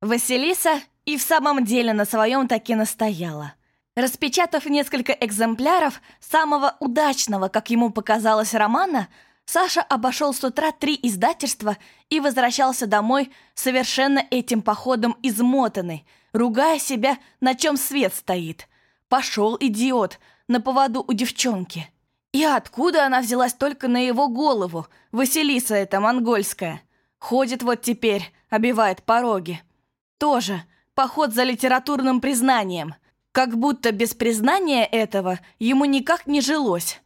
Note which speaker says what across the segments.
Speaker 1: Василиса и в самом деле на своем таки настояла. Распечатав несколько экземпляров самого удачного, как ему показалось, романа, Саша обошел с утра три издательства и возвращался домой совершенно этим походом измотанный, ругая себя, на чем свет стоит. Пошел идиот на поводу у девчонки. И откуда она взялась только на его голову, Василиса эта монгольская? Ходит вот теперь, обивает пороги. Тоже поход за литературным признанием. Как будто без признания этого ему никак не жилось.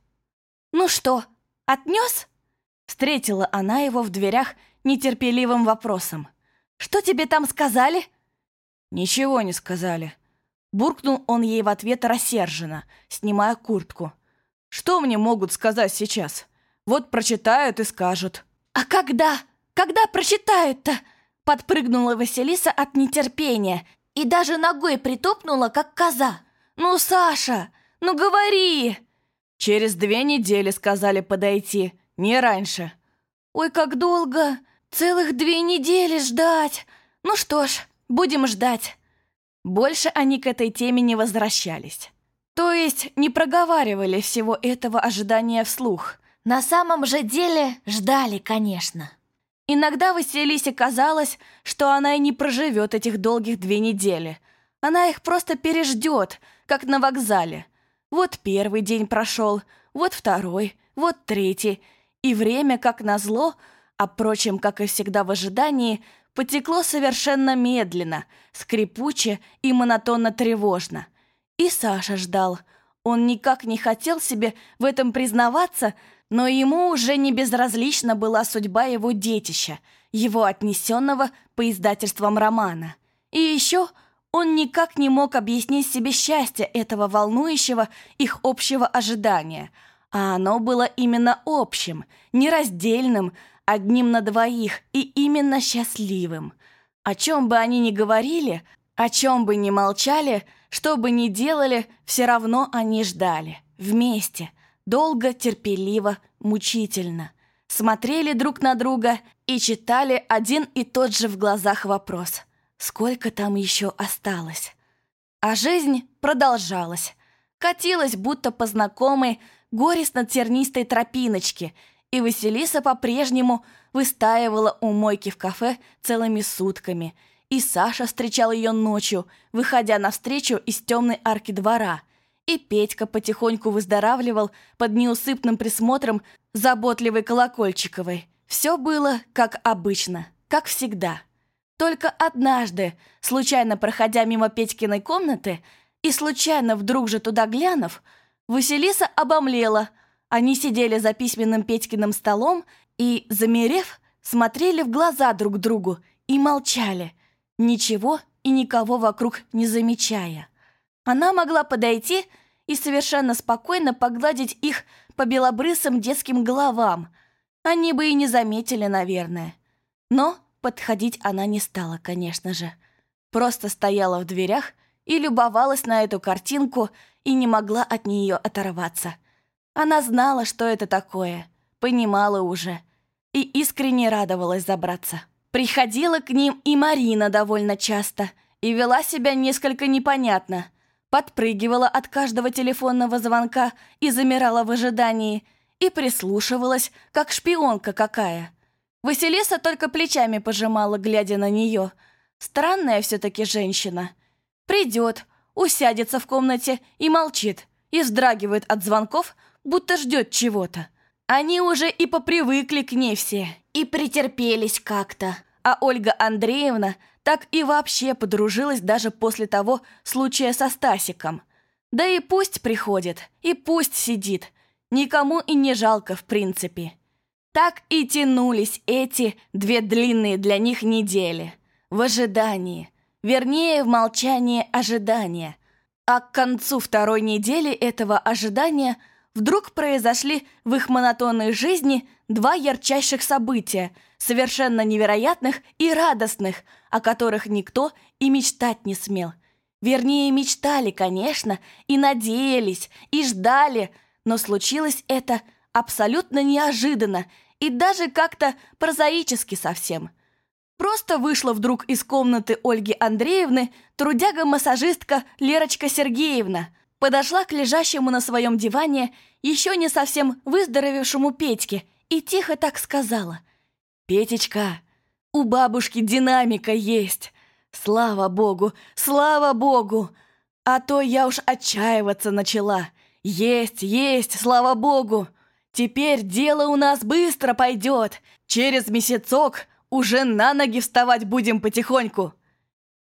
Speaker 1: «Ну что, отнес?» Встретила она его в дверях нетерпеливым вопросом. «Что тебе там сказали?»
Speaker 2: «Ничего не сказали». Буркнул он ей в ответ рассерженно, снимая куртку. «Что мне могут сказать сейчас? Вот прочитают и скажут».
Speaker 1: «А когда? Когда прочитают-то?» Подпрыгнула Василиса от нетерпения и даже ногой притопнула, как коза. «Ну, Саша, ну говори!»
Speaker 2: «Через две недели сказали подойти, не раньше».
Speaker 1: «Ой, как долго! Целых две недели ждать! Ну что ж, будем ждать!» Больше они к этой теме не возвращались. То есть не проговаривали всего этого ожидания вслух. На самом же деле ждали, конечно. Иногда Василисе казалось, что она и не проживет этих долгих две недели. Она их просто переждет, как на вокзале. Вот первый день прошел, вот второй, вот третий. И время, как назло, а, впрочем, как и всегда в ожидании, потекло совершенно медленно, скрипуче и монотонно-тревожно. И Саша ждал. Он никак не хотел себе в этом признаваться, но ему уже не безразлична была судьба его детища, его отнесенного по издательствам романа. И еще он никак не мог объяснить себе счастье этого волнующего их общего ожидания, а оно было именно общим, нераздельным, одним на двоих и именно счастливым. О чем бы они ни говорили, о чем бы ни молчали, что бы ни делали, все равно они ждали. Вместе – долго, терпеливо, мучительно. Смотрели друг на друга и читали один и тот же в глазах вопрос. Сколько там еще осталось? А жизнь продолжалась. Катилась, будто по знакомой, горестно-тернистой тропиночке, и Василиса по-прежнему выстаивала у мойки в кафе целыми сутками, и Саша встречал ее ночью, выходя навстречу из темной арки двора – и Петька потихоньку выздоравливал под неусыпным присмотром заботливой Колокольчиковой. Все было как обычно, как всегда. Только однажды, случайно проходя мимо Петькиной комнаты и случайно вдруг же туда глянув, Василиса обомлела. Они сидели за письменным Петькиным столом и, замерев, смотрели в глаза друг другу и молчали, ничего и никого вокруг не замечая. Она могла подойти и совершенно спокойно погладить их по белобрысым детским головам. Они бы и не заметили, наверное. Но подходить она не стала, конечно же. Просто стояла в дверях и любовалась на эту картинку и не могла от нее оторваться. Она знала, что это такое, понимала уже и искренне радовалась забраться. Приходила к ним и Марина довольно часто и вела себя несколько непонятно – подпрыгивала от каждого телефонного звонка и замирала в ожидании, и прислушивалась, как шпионка какая. Василиса только плечами пожимала, глядя на нее. Странная все-таки женщина. Придет, усядется в комнате и молчит, и вздрагивает от звонков, будто ждет чего-то. Они уже и попривыкли к ней все, и претерпелись как-то. А Ольга Андреевна так и вообще подружилась даже после того случая со Стасиком. Да и пусть приходит, и пусть сидит. Никому и не жалко, в принципе. Так и тянулись эти две длинные для них недели. В ожидании. Вернее, в молчании ожидания. А к концу второй недели этого ожидания вдруг произошли в их монотонной жизни два ярчайших события, совершенно невероятных и радостных, о которых никто и мечтать не смел. Вернее, мечтали, конечно, и надеялись, и ждали, но случилось это абсолютно неожиданно и даже как-то прозаически совсем. Просто вышла вдруг из комнаты Ольги Андреевны трудяга-массажистка Лерочка Сергеевна. Подошла к лежащему на своем диване еще не совсем выздоровевшему Петьке и тихо так сказала. «Петечка, у бабушки динамика есть. Слава богу, слава богу! А то я уж отчаиваться начала. Есть, есть, слава богу! Теперь дело у нас быстро пойдет. Через месяцок уже на ноги вставать будем потихоньку!»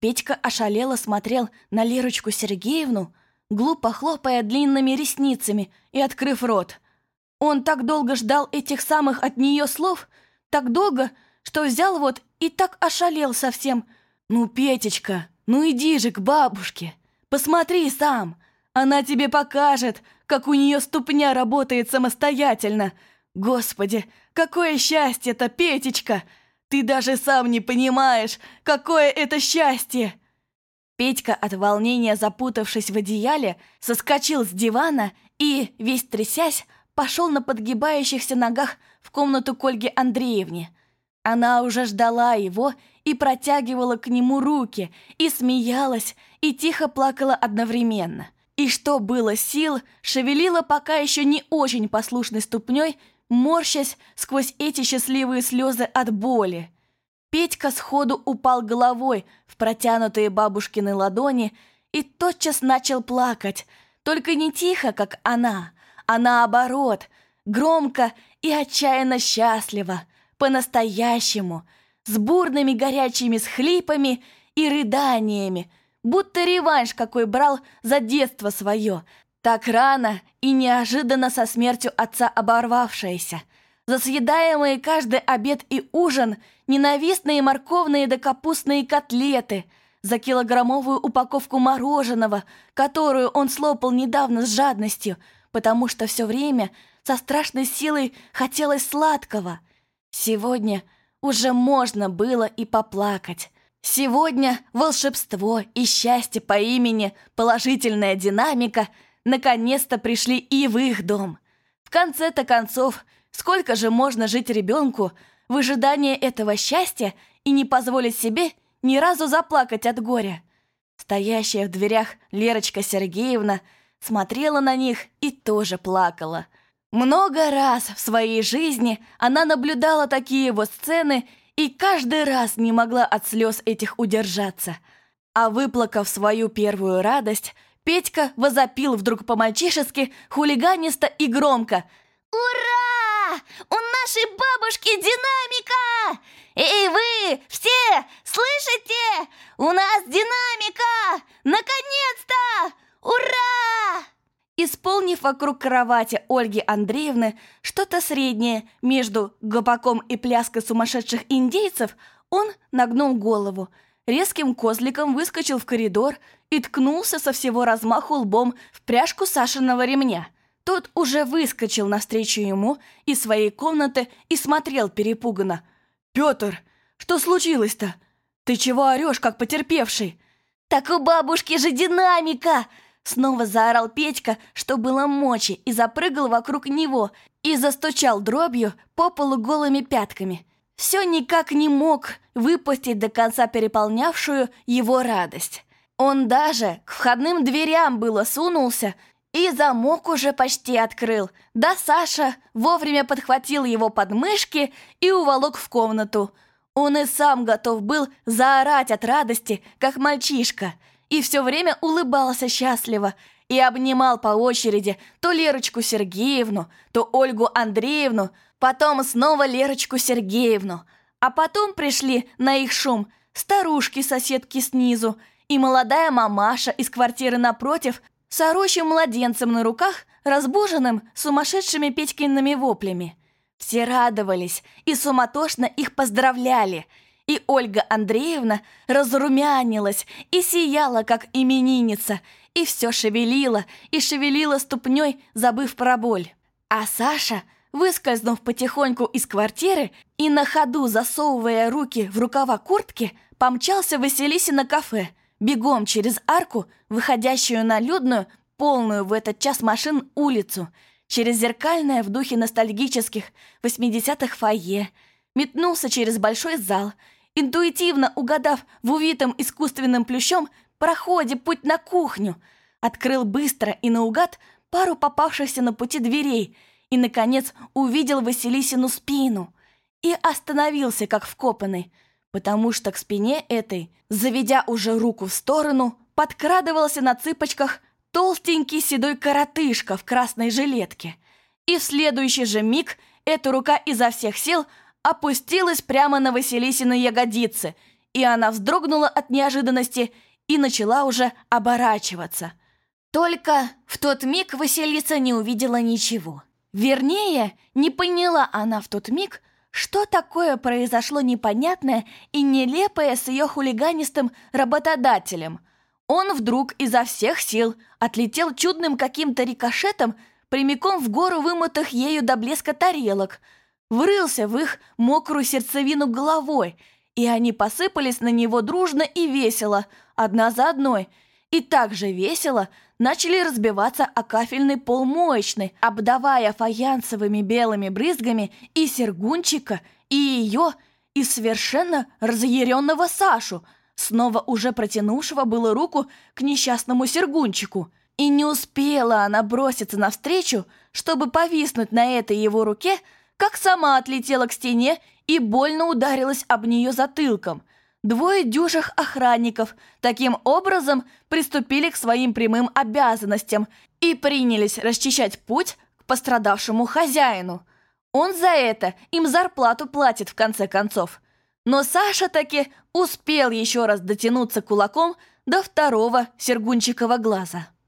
Speaker 1: Петька ошалело смотрел на Лерочку Сергеевну, глупо хлопая длинными ресницами и открыв рот. Он так долго ждал этих самых от нее слов, так долго, что взял вот и так ошалел совсем. «Ну, Петечка, ну иди же к бабушке, посмотри сам, она тебе покажет, как у нее ступня работает самостоятельно. Господи, какое счастье-то, Петечка!» Ты даже сам не понимаешь, какое это счастье!» Петька, от волнения запутавшись в одеяле, соскочил с дивана и, весь трясясь, пошел на подгибающихся ногах в комнату к Ольге Андреевне. Она уже ждала его и протягивала к нему руки, и смеялась, и тихо плакала одновременно. И что было сил, шевелила пока еще не очень послушной ступней морщась сквозь эти счастливые слезы от боли. Петька сходу упал головой в протянутые бабушкины ладони и тотчас начал плакать, только не тихо, как она, а наоборот, громко и отчаянно счастливо, по-настоящему, с бурными горячими схлипами и рыданиями, будто реванш какой брал за детство свое – так рано и неожиданно со смертью отца оборвавшаяся. За съедаемые каждый обед и ужин ненавистные морковные да капустные котлеты, за килограммовую упаковку мороженого, которую он слопал недавно с жадностью, потому что все время со страшной силой хотелось сладкого. Сегодня уже можно было и поплакать. Сегодня волшебство и счастье по имени «Положительная динамика» наконец-то пришли и в их дом. В конце-то концов, сколько же можно жить ребенку в ожидании этого счастья и не позволить себе ни разу заплакать от горя? Стоящая в дверях Лерочка Сергеевна смотрела на них и тоже плакала. Много раз в своей жизни она наблюдала такие вот сцены и каждый раз не могла от слез этих удержаться. А выплакав свою первую радость, Петька возопил вдруг по-мальчишески, хулиганисто и громко.
Speaker 3: «Ура! У нашей бабушки динамика! Эй, вы все, слышите? У нас динамика! Наконец-то! Ура!»
Speaker 1: Исполнив вокруг кровати Ольги Андреевны что-то среднее между гопаком и пляской сумасшедших индейцев, он нагнул голову – резким козликом выскочил в коридор и ткнулся со всего размаху лбом в пряжку Сашиного ремня. Тот уже выскочил навстречу ему из своей комнаты и смотрел перепуганно. «Петр, что случилось-то? Ты чего орешь, как потерпевший?»
Speaker 3: «Так у бабушки же динамика!» Снова заорал Петька, что было мочи, и запрыгал вокруг него, и застучал дробью по полу голыми пятками все никак не мог выпустить до конца переполнявшую его радость. Он даже к входным дверям было сунулся и замок уже почти открыл. Да Саша вовремя подхватил его подмышки и уволок в комнату. Он и сам готов был заорать от радости, как мальчишка, и все время улыбался счастливо и обнимал по очереди то Лерочку Сергеевну, то Ольгу Андреевну, потом снова Лерочку Сергеевну, а потом пришли на их шум старушки-соседки снизу и молодая мамаша из квартиры напротив с орущим младенцем на руках, разбуженным сумасшедшими Петькиными воплями. Все радовались и суматошно их поздравляли, и Ольга Андреевна разрумянилась и сияла, как именинница, и все шевелила и шевелила ступней, забыв про боль. А Саша Выскользнув потихоньку из квартиры и на ходу засовывая руки в рукава куртки, помчался Василисе на кафе, бегом через арку, выходящую на людную, полную в этот час машин улицу, через зеркальное в духе ностальгических 80-х фойе, метнулся через большой зал интуитивно угадав в увитом искусственным плющом проходе путь на кухню, открыл быстро и наугад пару попавшихся на пути дверей и, наконец, увидел Василисину спину и остановился, как вкопанный, потому что к спине этой, заведя уже руку в сторону, подкрадывался на цыпочках толстенький седой коротышка в красной жилетке. И в следующий же миг эта рука изо всех сил опустилась прямо на Василисины ягодицы, и она вздрогнула от неожиданности и начала уже оборачиваться. Только в тот миг Василиса не увидела ничего. Вернее, не поняла она в тот миг, что такое произошло непонятное и нелепое с ее хулиганистым работодателем. Он вдруг изо всех сил отлетел чудным каким-то рикошетом прямиком в гору вымытых ею до блеска тарелок, врылся в их мокрую сердцевину головой, и они посыпались на него дружно и весело, одна за одной, и так же весело начали разбиваться о кафельный пол моечной, обдавая фаянсовыми белыми брызгами и Сергунчика, и ее, и совершенно разъяренного Сашу, снова уже протянувшего было руку к несчастному Сергунчику – и не успела она броситься навстречу, чтобы повиснуть на этой его руке, как сама отлетела к стене и больно ударилась об нее затылком. Двое дюжих охранников таким образом приступили к своим прямым обязанностям и принялись расчищать путь к пострадавшему хозяину. Он за это им зарплату платит в конце концов. Но Саша таки успел еще раз дотянуться кулаком до второго Сергунчикова глаза.